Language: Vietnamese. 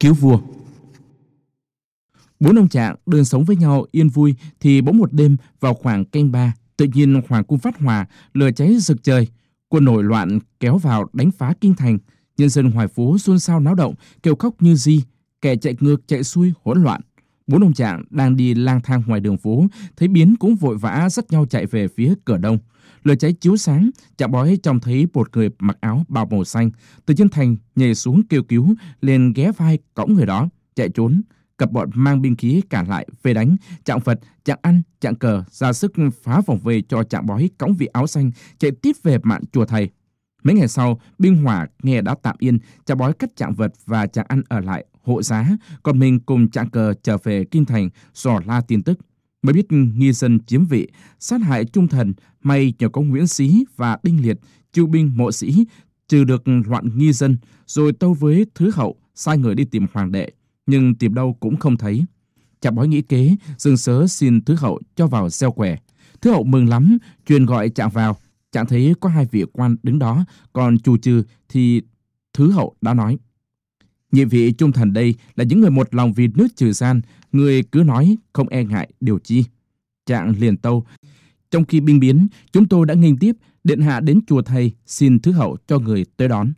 Cứu vua Bốn ông trạng đơn sống với nhau yên vui thì bỗng một đêm vào khoảng canh ba, tự nhiên hoàng cung phát hỏa lửa cháy rực trời. Quân nổi loạn kéo vào đánh phá kinh thành. Nhân dân hoài phố xôn xao náo động, kêu khóc như di, kẻ chạy ngược chạy xuôi hỗn loạn. Bốn ông trạng đang đi lang thang ngoài đường phố, thấy biến cũng vội vã dắt nhau chạy về phía cửa đông. Lửa cháy chiếu sáng, chạm bói trông thấy một người mặc áo bào màu xanh, từ chân thành nhảy xuống kêu cứu, lên ghé vai cõng người đó, chạy trốn. Cặp bọn mang binh khí cản lại, về đánh, chạm Phật, chạm ăn, chạm cờ, ra sức phá vòng về cho chạm bói cõng vị áo xanh, chạy tiếp về mạn chùa thầy. Mấy ngày sau, binh hỏa nghe đã tạm yên, chạm bói cắt chạm vật và chạm ăn ở lại, hộ giá, còn mình cùng chạm cờ trở về kinh thành, dò la tin tức mới biết nghi dân chiếm vị, sát hại trung thần, may nhờ có Nguyễn Xí và Đinh Liệt, chiêu binh mộ sĩ, trừ được loạn nghi dân, rồi tâu với Thứ Hậu, sai người đi tìm hoàng đệ, nhưng tìm đâu cũng không thấy. Chả bói nghĩ kế, dừng sớ xin Thứ Hậu cho vào gieo quẻ. Thứ Hậu mừng lắm, truyền gọi chạm vào. Chạm thấy có hai vị quan đứng đó, còn chủ trừ thì Thứ Hậu đã nói. Nhị vị trung thần đây là những người một lòng vì nước trừ gian, người cứ nói không e ngại điều chi. Trạng liền tâu. Trong khi binh biến, chúng tôi đã nghênh tiếp, điện hạ đến chùa thầy xin thứ hậu cho người tới đón.